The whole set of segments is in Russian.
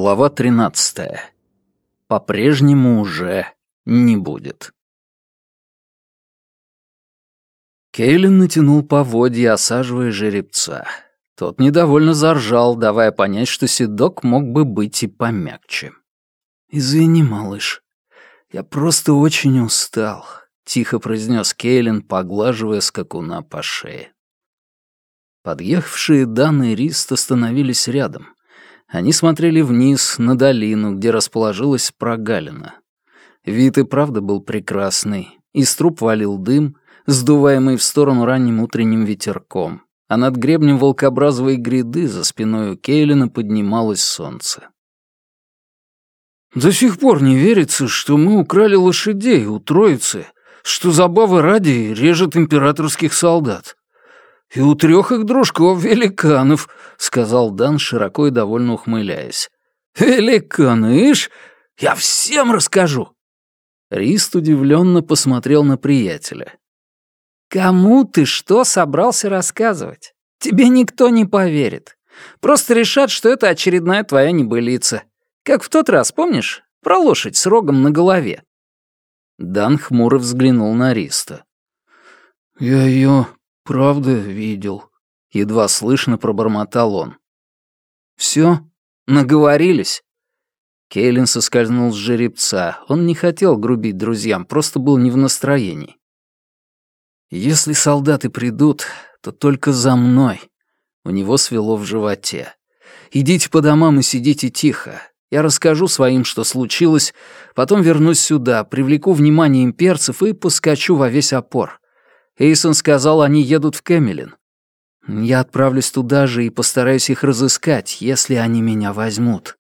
Глава 13. По-прежнему уже не будет. Кейлин натянул поводья, осаживая жеребца. Тот недовольно заржал, давая понять, что седок мог бы быть и помягче. «Извини, малыш, я просто очень устал», — тихо произнес Кейлин, поглаживая скакуна по шее. Подъехавшие Дан Рист остановились рядом — они смотрели вниз, на долину, где расположилась прогалина. Вид и правда был прекрасный. Из труб валил дым, сдуваемый в сторону ранним утренним ветерком, а над гребнем волкобразовой гряды за спиной у Кейлина поднималось солнце. «До сих пор не верится, что мы украли лошадей у троицы, что забавы ради режет императорских солдат. «И у трех их дружков великанов», — сказал Дан, широко и довольно ухмыляясь. «Великаны, ишь, я всем расскажу!» Рист удивленно посмотрел на приятеля. «Кому ты что собрался рассказывать? Тебе никто не поверит. Просто решат, что это очередная твоя небылица. Как в тот раз, помнишь? Про лошадь с рогом на голове». Дан хмуро взглянул на Риста. «Я ее «Правда видел», — едва слышно пробормотал он. «Всё? Наговорились?» Кейлин соскользнул с жеребца. Он не хотел грубить друзьям, просто был не в настроении. «Если солдаты придут, то только за мной». У него свело в животе. «Идите по домам и сидите тихо. Я расскажу своим, что случилось, потом вернусь сюда, привлеку внимание имперцев и поскочу во весь опор. Эйсон сказал, они едут в Кэмелин. Я отправлюсь туда же и постараюсь их разыскать, если они меня возьмут.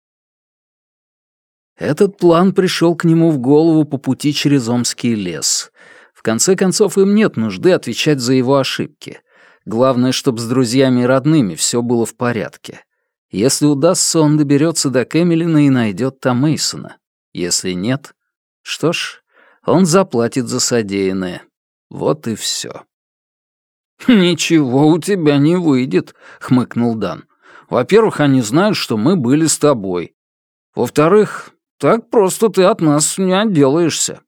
Этот план пришел к нему в голову по пути через Омский лес. В конце концов, им нет нужды отвечать за его ошибки. Главное, чтобы с друзьями и родными все было в порядке. Если удастся, он доберется до Кэмелина и найдет там Мейсона. Если нет, что ж, он заплатит за содеянное. Вот и все. «Ничего у тебя не выйдет», — хмыкнул Дан. «Во-первых, они знают, что мы были с тобой. Во-вторых, так просто ты от нас не отделаешься».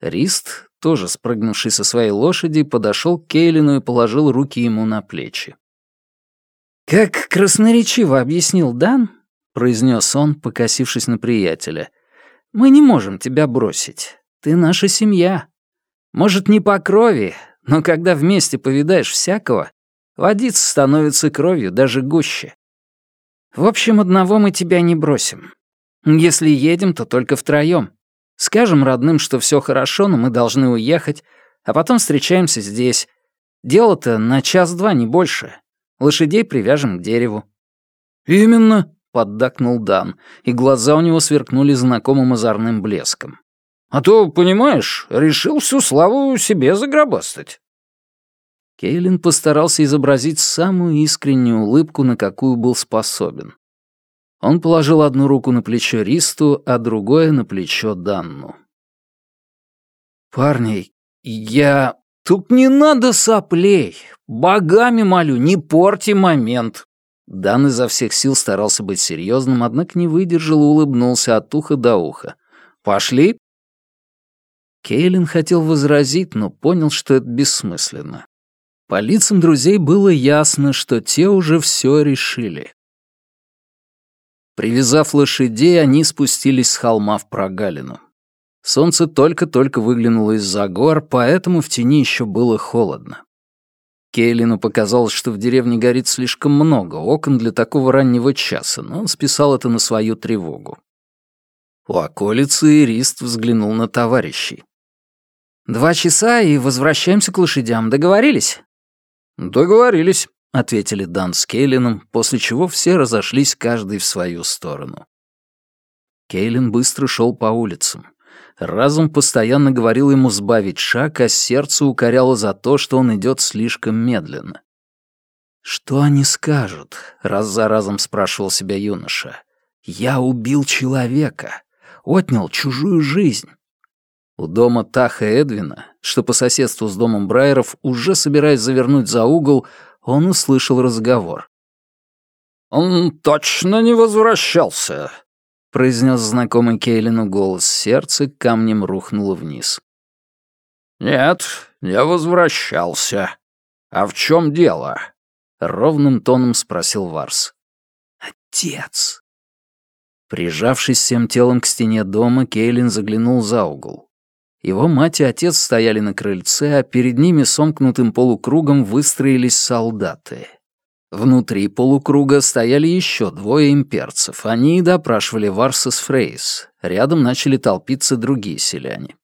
Рист, тоже спрыгнувший со своей лошади, подошел к Кейлину и положил руки ему на плечи. «Как красноречиво объяснил Дан», — произнес он, покосившись на приятеля, — «мы не можем тебя бросить. Ты наша семья. Может, не по крови, но когда вместе повидаешь всякого, водиться становится кровью даже гуще. В общем, одного мы тебя не бросим. Если едем, то только втроём. Скажем родным, что всё хорошо, но мы должны уехать, а потом встречаемся здесь. Дело-то на час-два, не больше. Лошадей привяжем к дереву». «Именно», — поддакнул Дан, и глаза у него сверкнули знакомым озорным блеском. А то, понимаешь, решил всю славу себе загробастать». Кейлин постарался изобразить самую искреннюю улыбку, на какую был способен. Он положил одну руку на плечо Ристу, а другое — на плечо Данну. «Парни, я... Тут не надо соплей. Богами молю, не порти момент». Дан изо всех сил старался быть серьезным, однако не выдержал и улыбнулся от уха до уха. «Пошли?» Кейлин хотел возразить, но понял, что это бессмысленно. По лицам друзей было ясно, что те уже все решили. Привязав лошадей, они спустились с холма в прогалину. Солнце только-только выглянуло из-за гор, поэтому в тени еще было холодно. Кейлину показалось, что в деревне горит слишком много окон для такого раннего часа, но он списал это на свою тревогу. У околицы Ирист взглянул на товарищей. Два часа и возвращаемся к лошадям. Договорились?» «Договорились», — ответили Дан с Кейлином, после чего все разошлись каждый в свою сторону. Кейлин быстро шел по улицам. Разум постоянно говорил ему сбавить шаг, а сердце укоряло за то, что он идет слишком медленно. «Что они скажут?» — раз за разом спрашивал себя юноша. «Я убил человека, отнял чужую жизнь. У дома Таха Эдвина, что по соседству с домом Брайеров, уже собираясь завернуть за угол, он услышал разговор. «Он точно не возвращался», — произнес знакомый Кейлину голос. Сердце камнем рухнуло вниз. «Нет, не возвращался. А в чем дело?» — ровным тоном спросил Варс. «Отец!» Прижавшись всем телом к стене дома, Кейлин заглянул за угол. Его мать и отец стояли на крыльце, а перед ними сомкнутым полукругом выстроились солдаты. Внутри полукруга стояли еще двое имперцев. Они допрашивали Варса с Фрейс. Рядом начали толпиться другие селяне.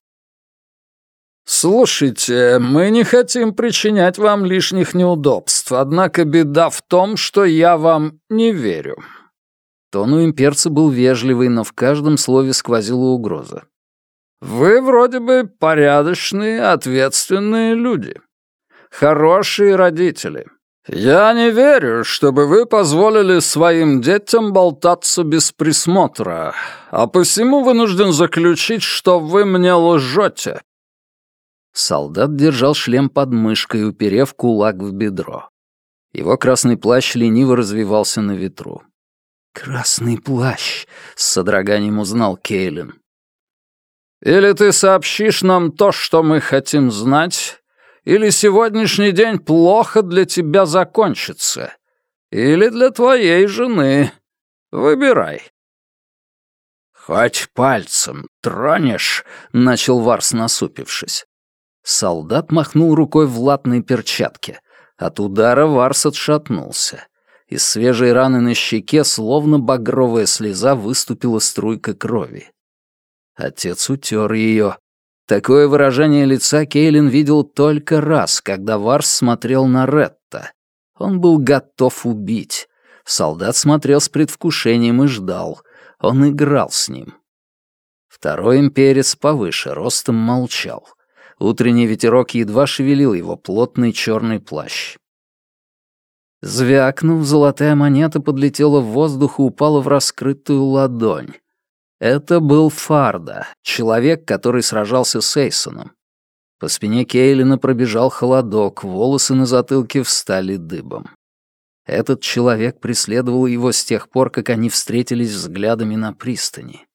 «Слушайте, мы не хотим причинять вам лишних неудобств, однако беда в том, что я вам не верю». Тон у имперца был вежливый, но в каждом слове сквозила угроза. «Вы вроде бы порядочные, ответственные люди. Хорошие родители. Я не верю, чтобы вы позволили своим детям болтаться без присмотра, а посему вынужден заключить, что вы мне лжете». Солдат держал шлем под мышкой, уперев кулак в бедро. Его красный плащ лениво развивался на ветру. «Красный плащ», — с содроганием узнал Кейлин. Или ты сообщишь нам то, что мы хотим знать, или сегодняшний день плохо для тебя закончится, или для твоей жены. Выбирай». «Хоть пальцем тронешь», — начал Варс, насупившись. Солдат махнул рукой в латной перчатке. От удара Варс отшатнулся. Из свежей раны на щеке, словно багровая слеза, выступила струйка крови. Отец утер ее. Такое выражение лица Кейлин видел только раз, когда Варс смотрел на Ретта. Он был готов убить. Солдат смотрел с предвкушением и ждал. Он играл с ним. Второй имперец повыше, ростом молчал. Утренний ветерок едва шевелил его плотный черный плащ. Звякнув, золотая монета подлетела в воздух и упала в раскрытую ладонь. Это был Фарда, человек, который сражался с Эйсоном. По спине Кейлина пробежал холодок, волосы на затылке встали дыбом. Этот человек преследовал его с тех пор, как они встретились взглядами на пристани.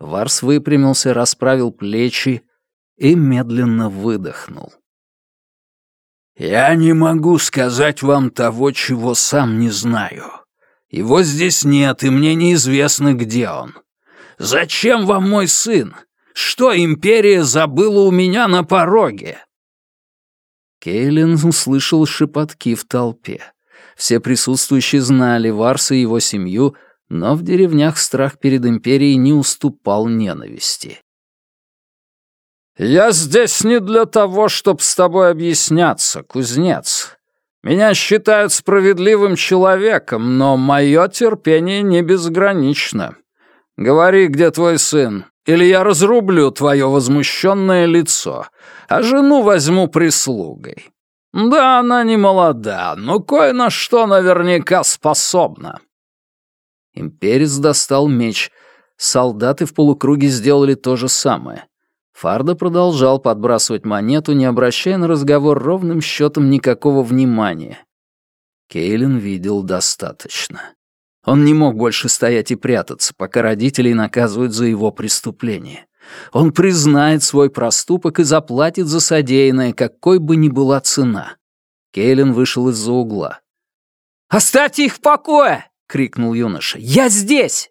Варс выпрямился, расправил плечи и медленно выдохнул. «Я не могу сказать вам того, чего сам не знаю. Его здесь нет, и мне неизвестно, где он. Зачем вам мой сын? Что империя забыла у меня на пороге?» Кейлин услышал шепотки в толпе. Все присутствующие знали Варса и его семью, но в деревнях страх перед империей не уступал ненависти. «Я здесь не для того, чтобы с тобой объясняться, кузнец. Меня считают справедливым человеком, но мое терпение не безгранично. Говори, где твой сын, или я разрублю твое возмущенное лицо, а жену возьму прислугой. Да, она не молода, но кое на что наверняка способна». Имперец достал меч. Солдаты в полукруге сделали то же самое. Фарда продолжал подбрасывать монету, не обращая на разговор ровным счетом никакого внимания. Кейлин видел достаточно. Он не мог больше стоять и прятаться, пока родителей наказывают за его преступление. Он признает свой проступок и заплатит за содеянное, какой бы ни была цена. Кейлин вышел из-за угла. «Оставьте их в покое!» — крикнул юноша. «Я здесь!»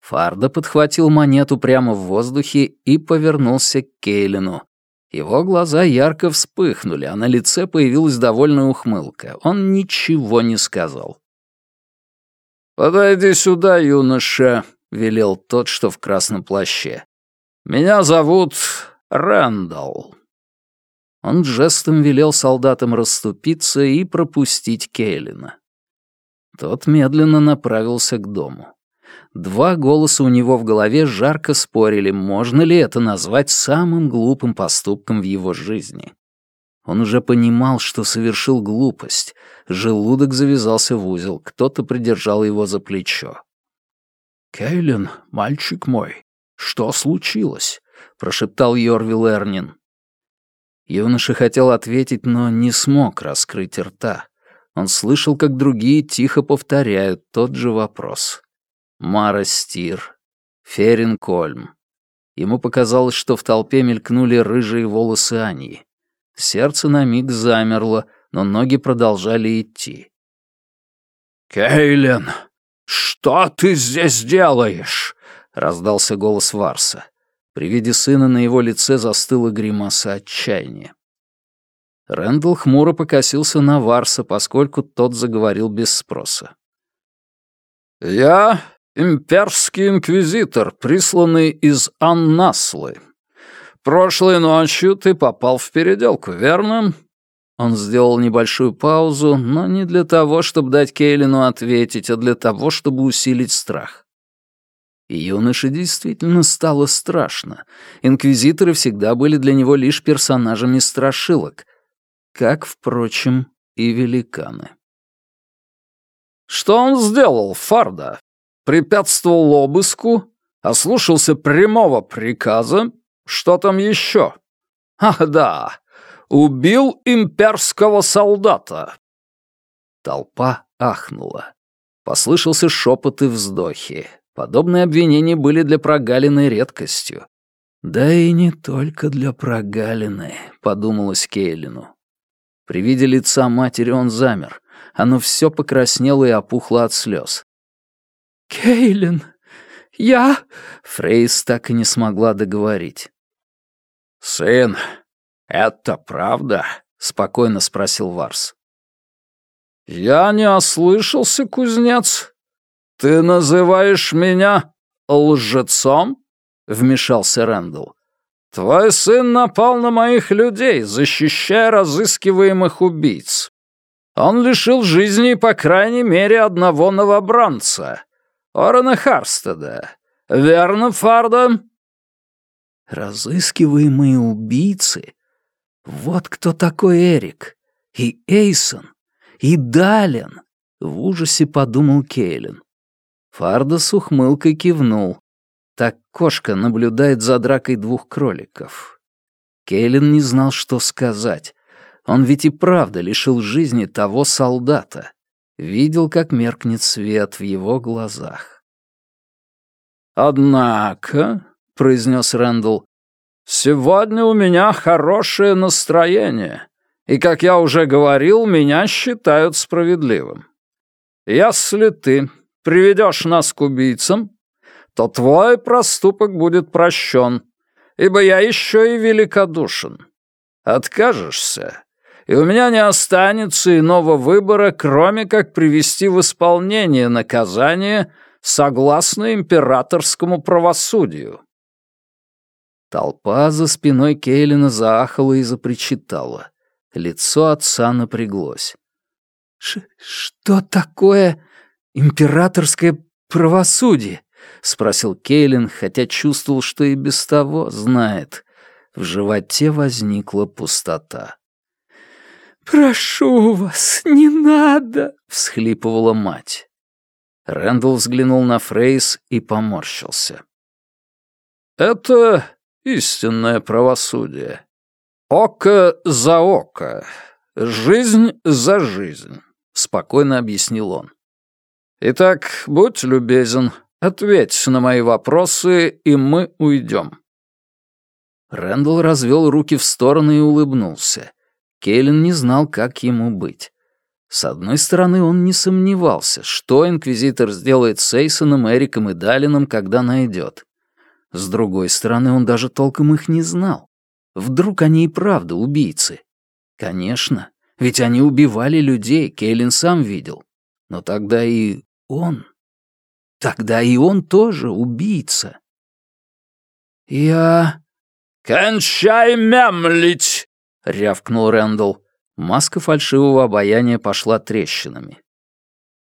Фарда подхватил монету прямо в воздухе и повернулся к Кейлину. Его глаза ярко вспыхнули, а на лице появилась довольная ухмылка. Он ничего не сказал. «Подойди сюда, юноша», — велел тот, что в красном плаще. «Меня зовут Рэндалл». Он жестом велел солдатам расступиться и пропустить Кейлина. Тот медленно направился к дому. Два голоса у него в голове жарко спорили, можно ли это назвать самым глупым поступком в его жизни. Он уже понимал, что совершил глупость. Желудок завязался в узел, кто-то придержал его за плечо. «Кейлин, мальчик мой, что случилось?» — прошептал Йорвил Эрнин. Юноша хотел ответить, но не смог раскрыть рта. Он слышал, как другие тихо повторяют тот же вопрос. Мара Стир, Ферин Кольм. Ему показалось, что в толпе мелькнули рыжие волосы Аньи. Сердце на миг замерло, но ноги продолжали идти. «Кейлен, что ты здесь делаешь?» — раздался голос Варса. При виде сына на его лице застыла гримаса отчаяния. Рэндалл хмуро покосился на Варса, поскольку тот заговорил без спроса. «Я имперский инквизитор, присланный из Аннаслы. Прошлой ночью ты попал в переделку, верно?» Он сделал небольшую паузу, но не для того, чтобы дать Кейлину ответить, а для того, чтобы усилить страх. И юноше действительно стало страшно. Инквизиторы всегда были для него лишь персонажами страшилок, как, впрочем, и великаны. «Что он сделал, Фарда? Препятствовал обыску? Ослушался прямого приказа? Что там еще? Ах да, убил имперского солдата!» Толпа ахнула. Послышался шепот и вздохи. Подобные обвинения были для прогалины редкостью. «Да и не только для прогалины», — подумалось Кейлину. При виде лица матери он замер. Оно все покраснело и опухло от слез. «Кейлин, я...» Фрейс так и не смогла договорить. «Сын, это правда?» — спокойно спросил Варс. «Я не ослышался, кузнец. Ты называешь меня лжецом?» — вмешался Рэндалл. Твой сын напал на моих людей, защищая разыскиваемых убийц. Он лишил жизни по крайней мере одного новобранца, Орена Харстеда. Верно, Фарда?» «Разыскиваемые убийцы? Вот кто такой Эрик. И Эйсон, и Дален!» — в ужасе подумал Кейлин. Фарда с ухмылкой кивнул. Так кошка наблюдает за дракой двух кроликов. Кейлин не знал, что сказать. Он ведь и правда лишил жизни того солдата. Видел, как меркнет свет в его глазах. «Однако», — произнес Рэндалл, — «сегодня у меня хорошее настроение, и, как я уже говорил, меня считают справедливым. Если ты приведешь нас к убийцам, то твой проступок будет прощен, ибо я еще и великодушен. Откажешься, и у меня не останется иного выбора, кроме как привести в исполнение наказание согласно императорскому правосудию». Толпа за спиной Кейлина заахала и запричитала. Лицо отца напряглось. «Что такое императорское правосудие?» — спросил Кейлин, хотя чувствовал, что и без того знает. В животе возникла пустота. «Прошу вас, не надо!» — всхлипывала мать. Рэндалл взглянул на Фрейс и поморщился. «Это истинное правосудие. Око за око, жизнь за жизнь», — спокойно объяснил он. «Итак, будь любезен, Ответь на мои вопросы, и мы уйдем». Рэндалл развел руки в стороны и улыбнулся. Кейлин не знал, как ему быть. С одной стороны, он не сомневался, что инквизитор сделает с Эйсоном, Эриком и Далином, когда найдет. С другой стороны, он даже толком их не знал. Вдруг они и правда убийцы? Конечно, ведь они убивали людей, Кейлин сам видел. Но тогда и он... Тогда и он тоже убийца. Я... «Кончай мямлить!» — рявкнул Рэндалл. Маска фальшивого обаяния пошла трещинами.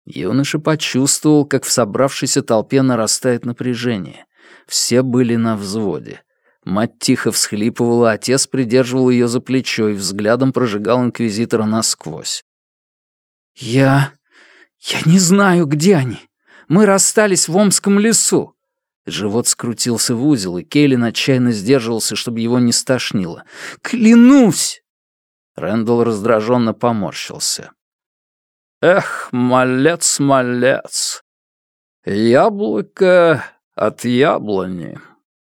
Юноша почувствовал, как в собравшейся толпе нарастает напряжение. Все были на взводе. Мать тихо всхлипывала, отец придерживал ее за плечо и взглядом прожигал инквизитора насквозь. «Я... я не знаю, где они. Мы расстались в Омском лесу». Живот скрутился в узел, и Кейлин отчаянно сдерживался, чтобы его не стошнило. «Клянусь!» Рэндалл раздраженно поморщился. Эх, малец, малец. Яблоко от яблони.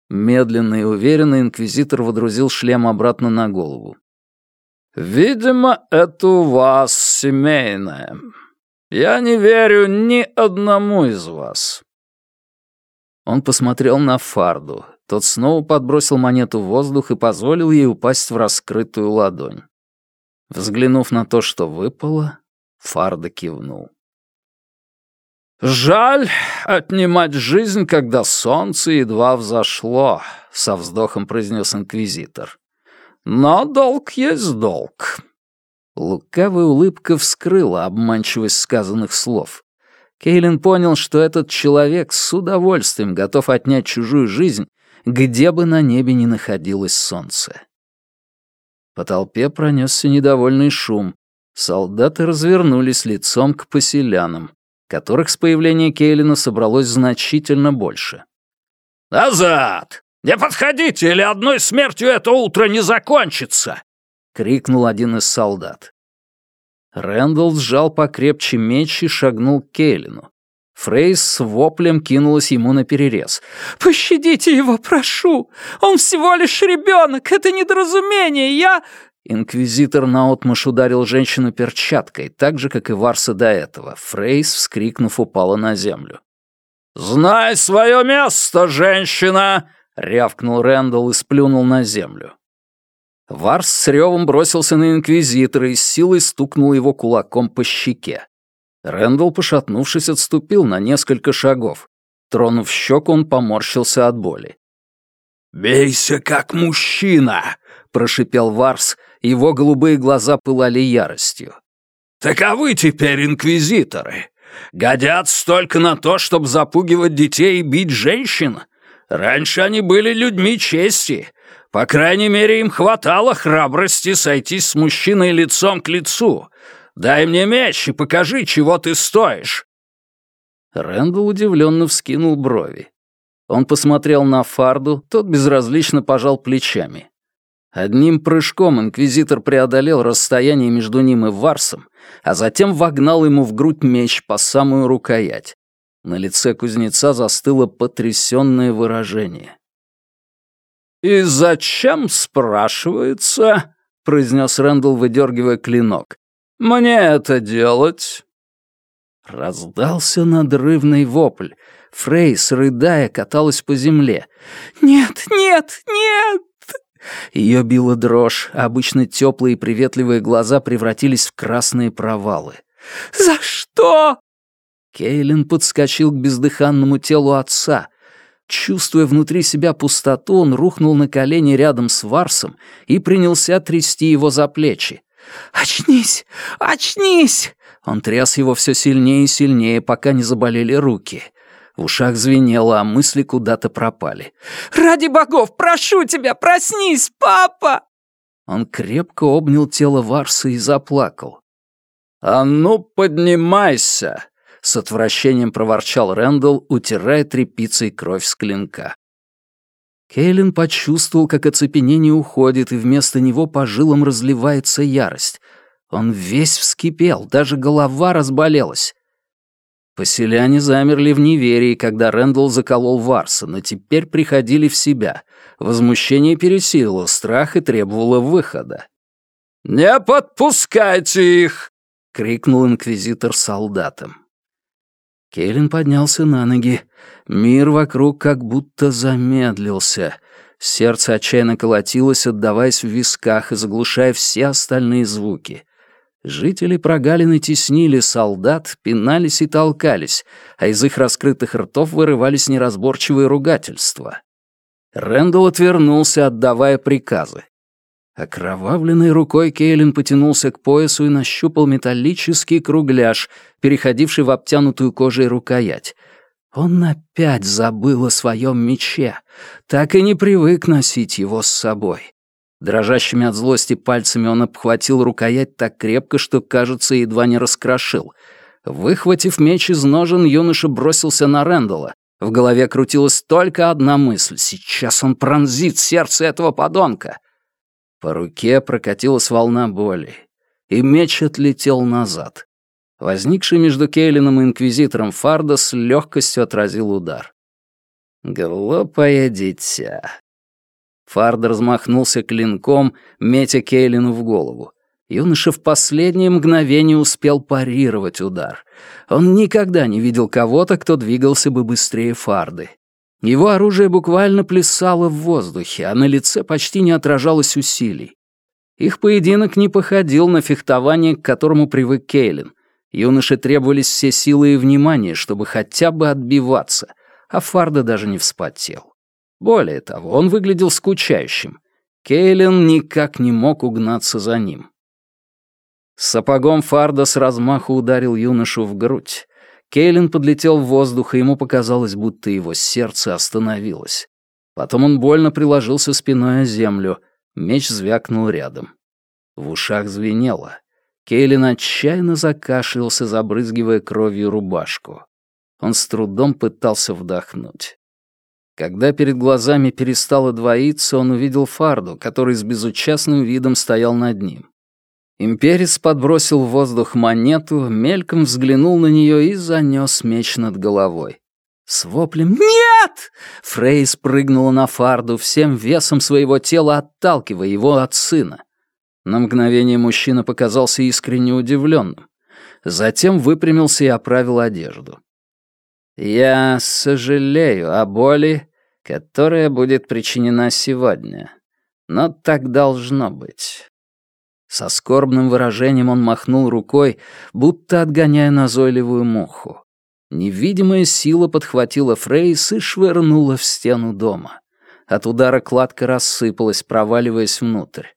Медленно и уверенно инквизитор водрузил шлем обратно на голову. «Видимо, это у вас семейное. Я не верю ни одному из вас». Он посмотрел на Фарду. Тот снова подбросил монету в воздух и позволил ей упасть в раскрытую ладонь. Взглянув на то, что выпало, Фарда кивнул. «Жаль отнимать жизнь, когда солнце едва взошло», — со вздохом произнес инквизитор. «Но долг есть долг». Лукавая улыбка вскрыла обманчивость сказанных слов. Кейлин понял, что этот человек с удовольствием готов отнять чужую жизнь, где бы на небе ни находилось солнце. По толпе пронесся недовольный шум. Солдаты развернулись лицом к поселянам которых с появления Кейлина собралось значительно больше. «Назад! Не подходите, или одной смертью это утро не закончится!» — крикнул один из солдат. Рэндалл сжал покрепче меч и шагнул к Кейлину. Фрейс с воплем кинулась ему на перерез. «Пощадите его, прошу! Он всего лишь ребенок! Это недоразумение! Я...» Инквизитор наотмашь ударил женщину перчаткой, так же, как и Варса до этого. Фрейс, вскрикнув, упала на землю. «Знай свое место, женщина!» — рявкнул Рэндалл и сплюнул на землю. Варс с ревом бросился на Инквизитора и с силой стукнул его кулаком по щеке. Рэндалл, пошатнувшись, отступил на несколько шагов. Тронув щеку, он поморщился от боли. «Бейся, как мужчина!» — прошипел Варс его голубые глаза пылали яростью. «Таковы теперь инквизиторы. Годятся только на то, чтобы запугивать детей и бить женщин. Раньше они были людьми чести. По крайней мере, им хватало храбрости сойтись с мужчиной лицом к лицу. Дай мне меч и покажи, чего ты стоишь». Рэндалл удивленно вскинул брови. Он посмотрел на Фарду, тот безразлично пожал плечами. Одним прыжком инквизитор преодолел расстояние между ним и Варсом, а затем вогнал ему в грудь меч по самую рукоять. На лице кузнеца застыло потрясенное выражение. «И зачем, спрашивается?» — произнес Рэндалл, выдергивая клинок. «Мне это делать?» Раздался надрывный вопль. Фрейс, рыдая, каталась по земле. «Нет, нет, нет!» Ее била дрожь, а обычно теплые и приветливые глаза превратились в красные провалы. «За что?» Кейлин подскочил к бездыханному телу отца. Чувствуя внутри себя пустоту, он рухнул на колени рядом с Варсом и принялся трясти его за плечи. «Очнись! Очнись!» Он тряс его все сильнее и сильнее, пока не заболели руки. В ушах звенело, а мысли куда-то пропали. «Ради богов, прошу тебя, проснись, папа!» Он крепко обнял тело Варса и заплакал. «А ну, поднимайся!» — с отвращением проворчал Рэндалл, утирая тряпицей кровь с клинка. Кейлин почувствовал, как оцепенение уходит, и вместо него по жилам разливается ярость. Он весь вскипел, даже голова разболелась. Поселяне замерли в неверии, когда Рэндалл заколол Варса, но теперь приходили в себя. Возмущение пересилило страх и требовало выхода. «Не подпускайте их!» — крикнул инквизитор солдатам. Келлен поднялся на ноги. Мир вокруг как будто замедлился. Сердце отчаянно колотилось, отдаваясь в висках и заглушая все остальные звуки. Жители прогалины теснили солдат, пинались и толкались, а из их раскрытых ртов вырывались неразборчивые ругательства. Рэндалл отвернулся, отдавая приказы. Окровавленной рукой Кейлин потянулся к поясу и нащупал металлический кругляш, переходивший в обтянутую кожей рукоять. Он опять забыл о своем мече, так и не привык носить его с собой. Дрожащими от злости пальцами он обхватил рукоять так крепко, что, кажется, едва не раскрошил. Выхватив меч из ножен, юноша бросился на Рэндала. В голове крутилась только одна мысль. Сейчас он пронзит сердце этого подонка. По руке прокатилась волна боли, и меч отлетел назад. Возникший между Кейлином и Инквизитором Фарда с легкостью отразил удар. «Глупое дитя». Фард размахнулся клинком, метя Кейлину в голову. Юноша в последнее мгновение успел парировать удар. Он никогда не видел кого-то, кто двигался бы быстрее Фарды. Его оружие буквально плясало в воздухе, а на лице почти не отражалось усилий. Их поединок не походил на фехтование, к которому привык Кейлин. Юноше требовались все силы и внимание, чтобы хотя бы отбиваться, а Фарда даже не вспотел. Более того, он выглядел скучающим. Кейлин никак не мог угнаться за ним. Сапогом Фарда с размаху ударил юношу в грудь. Кейлин подлетел в воздух, и ему показалось, будто его сердце остановилось. Потом он больно приложился спиной о землю. Меч звякнул рядом. В ушах звенело. Кейлин отчаянно закашлялся, забрызгивая кровью рубашку. Он с трудом пытался вдохнуть. Когда перед глазами перестало двоиться, он увидел Фарду, который с безучастным видом стоял над ним. Имперец подбросил в воздух монету, мельком взглянул на нее и занес меч над головой. С воплем «Нет!» Фрей спрыгнула на фарду, всем весом своего тела отталкивая его от сына. На мгновение мужчина показался искренне удивленным. Затем выпрямился и оправил одежду. «Я сожалею о боли, которая будет причинена сегодня. Но так должно быть. Со скорбным выражением он махнул рукой, будто отгоняя назойливую муху. Невидимая сила подхватила Фрейс и швырнула в стену дома. От удара кладка рассыпалась, проваливаясь внутрь.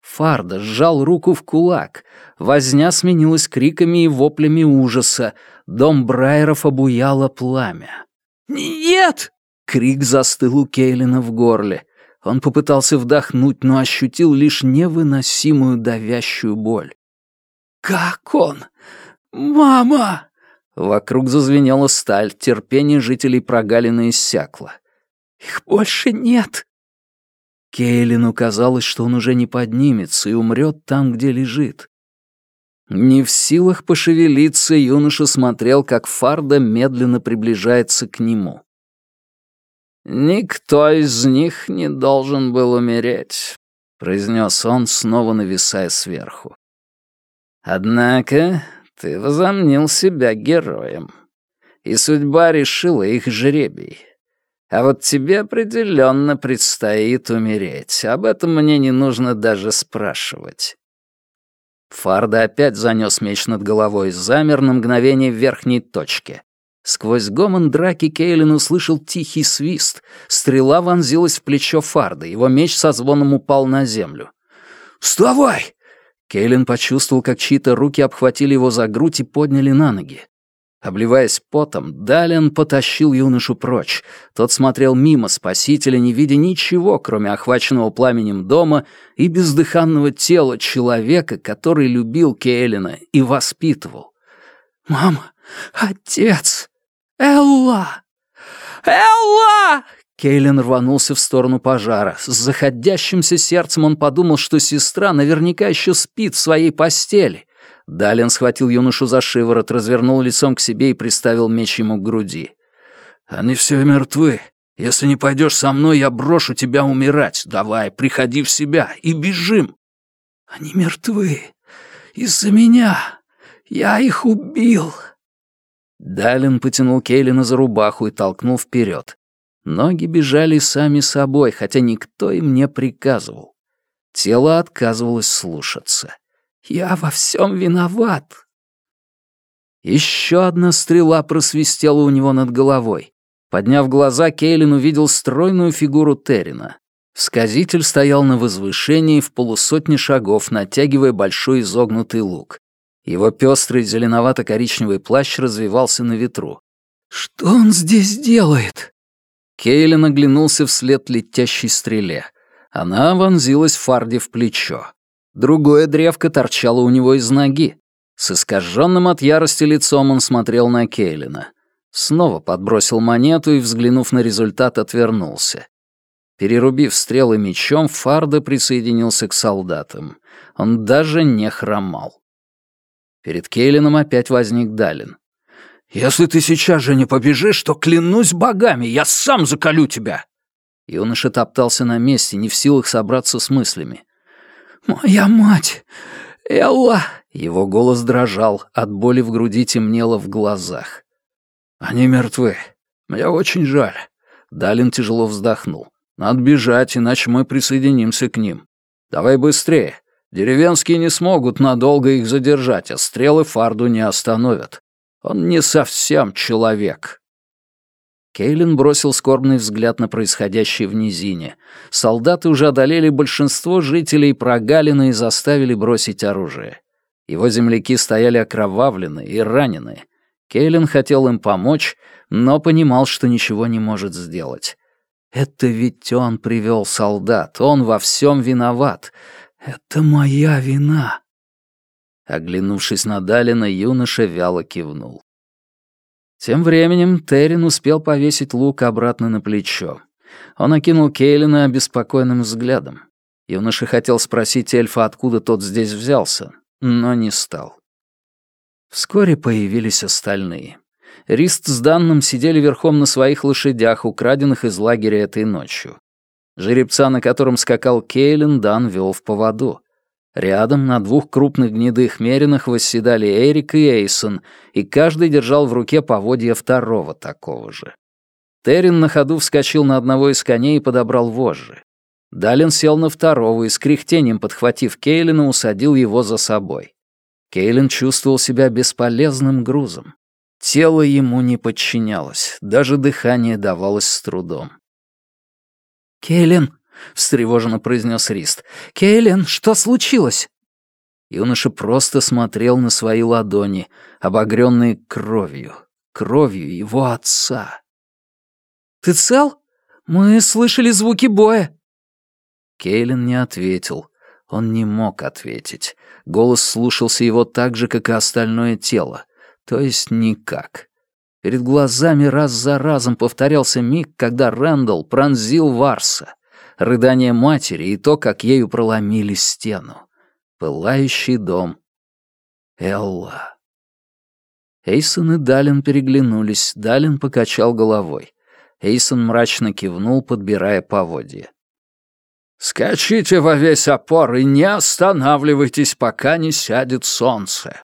Фарда сжал руку в кулак. Возня сменилась криками и воплями ужаса. Дом Брайеров обуяло пламя. «Нет!» — крик застыл у Кейлина в горле. Он попытался вдохнуть, но ощутил лишь невыносимую давящую боль. «Как он? Мама!» Вокруг зазвенела сталь, терпение жителей прогалины иссякло. «Их больше нет!» Кейлину казалось, что он уже не поднимется и умрет там, где лежит. Не в силах пошевелиться, юноша смотрел, как Фарда медленно приближается к нему. «Никто из них не должен был умереть», — произнес он, снова нависая сверху. «Однако ты возомнил себя героем, и судьба решила их жребий. А вот тебе определенно предстоит умереть. Об этом мне не нужно даже спрашивать». Фарда опять занес меч над головой, замер на мгновение в верхней точке. Сквозь гомон драки Кейлин услышал тихий свист. Стрела вонзилась в плечо Фарда, его меч со звоном упал на землю. «Вставай!» Кейлин почувствовал, как чьи-то руки обхватили его за грудь и подняли на ноги. Обливаясь потом, Далин потащил юношу прочь. Тот смотрел мимо спасителя, не видя ничего, кроме охваченного пламенем дома и бездыханного тела человека, который любил Кейлина и воспитывал. «Мама! Отец!» «Элла! Элла!» Кейлин рванулся в сторону пожара. С заходящимся сердцем он подумал, что сестра наверняка еще спит в своей постели. Далин схватил юношу за шиворот, развернул лицом к себе и приставил меч ему к груди. «Они все мертвы. Если не пойдешь со мной, я брошу тебя умирать. Давай, приходи в себя и бежим». «Они мертвы. Из-за меня. Я их убил». Далин потянул Кейлина за рубаху и толкнул вперед. Ноги бежали сами собой, хотя никто им не приказывал. Тело отказывалось слушаться. «Я во всем виноват!» Еще одна стрела просвистела у него над головой. Подняв глаза, Кейлин увидел стройную фигуру Террина. Сказитель стоял на возвышении в полусотне шагов, натягивая большой изогнутый лук. Его пестрый зеленовато-коричневый плащ развивался на ветру. «Что он здесь делает?» Кейлин оглянулся вслед летящей стреле. Она вонзилась Фарди в плечо. Другое древко торчало у него из ноги. С искаженным от ярости лицом он смотрел на Кейлина. Снова подбросил монету и, взглянув на результат, отвернулся. Перерубив стрелы мечом, Фарда присоединился к солдатам. Он даже не хромал. Перед Кейлином опять возник Далин. «Если ты сейчас же не побежишь, то, клянусь богами, я сам заколю тебя!» Юноша топтался на месте, не в силах собраться с мыслями. «Моя мать! Элла!» Его голос дрожал, от боли в груди темнело в глазах. «Они мертвы. Мне очень жаль». Далин тяжело вздохнул. «Надо бежать, иначе мы присоединимся к ним. Давай быстрее. Деревенские не смогут надолго их задержать, а стрелы Фарду не остановят. Он не совсем человек». Кейлин бросил скорбный взгляд на происходящее в низине. Солдаты уже одолели большинство жителей прогалины и заставили бросить оружие. Его земляки стояли окровавленные и раненые. Кейлин хотел им помочь, но понимал, что ничего не может сделать. Это ведь он привел солдат, он во всем виноват. Это моя вина. Оглянувшись на Далина, юноша вяло кивнул. Тем временем Террин успел повесить лук обратно на плечо. Он окинул Кейлина обеспокоенным взглядом. Юноша хотел спросить эльфа, откуда тот здесь взялся, но не стал. Вскоре появились остальные. Рист с Данным сидели верхом на своих лошадях, украденных из лагеря этой ночью. Жеребца, на котором скакал Кейлин, Дан вел в поводу. Рядом на двух крупных гнедых меринах восседали Эрик и Эйсон, и каждый держал в руке поводья второго такого же. Террин на ходу вскочил на одного из коней и подобрал вожжи. Далин сел на второго и с кряхтением, подхватив Кейлина, усадил его за собой. Кейлин чувствовал себя бесполезным грузом. Тело ему не подчинялось, даже дыхание давалось с трудом. «Кейлин!» — встревоженно произнес Рист. «Кейлен, что случилось?» Юноша просто смотрел на свои ладони, обогренные кровью, кровью его отца. «Ты цел? Мы слышали звуки боя». Кейлен не ответил. Он не мог ответить. Голос слушался его так же, как и остальное тело. То есть никак. Перед глазами раз за разом повторялся миг, когда Рэндалл пронзил Варса рыдание матери и то, как ею проломили стену. Пылающий дом. Элла. Эйсон и Далин переглянулись, Далин покачал головой. Эйсон мрачно кивнул, подбирая поводья. «Скачите во весь опор и не останавливайтесь, пока не сядет солнце».